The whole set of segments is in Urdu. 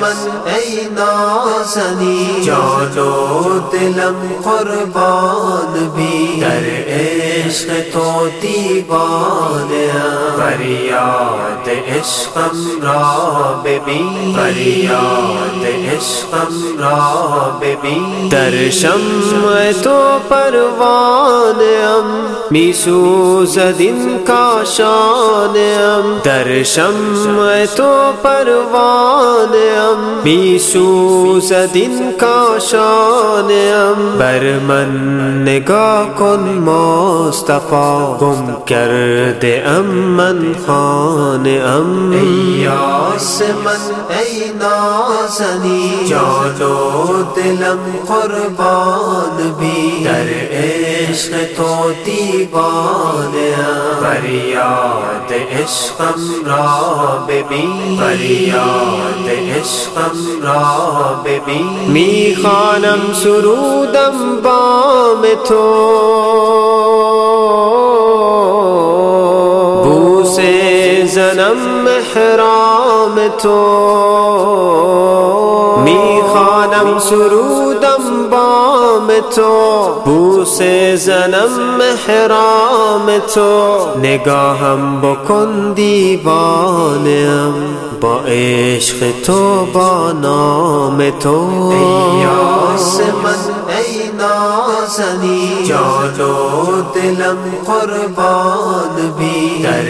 من ای نازنی جانو دلم قربان بھی در عشق تو دیوان فریاد عشقم را ببین فریاد عشقم را ببین در شمع تو پروان ام می سوزد این کاشان ام در شمع تو پروان ام می سوزد این کاشان ام بر من نگاه کن مصطفی گم کرده ام من خان ام ای من ای نازنی جان و دلم قربان بھی در عشق تو دیوانه فریاد عشقم را ببین فریاد عشقم را ببین میخوانم سرودم بام تو۔ بوسه زنم محرام تو۔ میخوانم سرودم بام تو. بوسه زنم محرام تو. نگاهم بکن دیوانم. با عشق تو با نام تو. ای من ای نازنی. جان و دلم قربان بھی در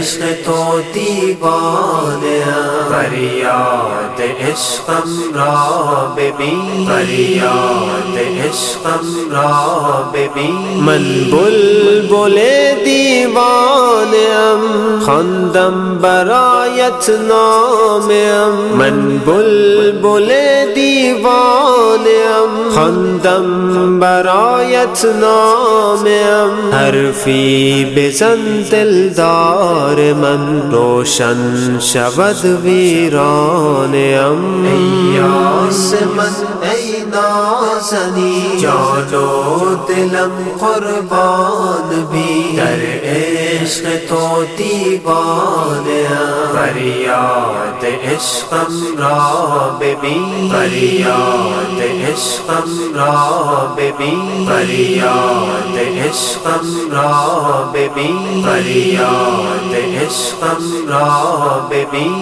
عشق تو دیوانه فریاد عشقم را ببین۔ فریاد عشقم را ببین۔ من بل بل دیوانم خواندم برایت نامم من بل بل دیوانم خواندم برایت نامم حرفی بزن دلدار من روشن شود ویرانم ای من ای نازنی جان دلم قربان بھی۔ در عشق تو دیوان ام۔ فریاد عشقم را ببین. فریاد عشقم را ببین. فریاد عشقم را ببین. فریاد عشقم را ببین.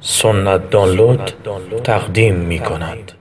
سنت دانلود تقدیم می کند.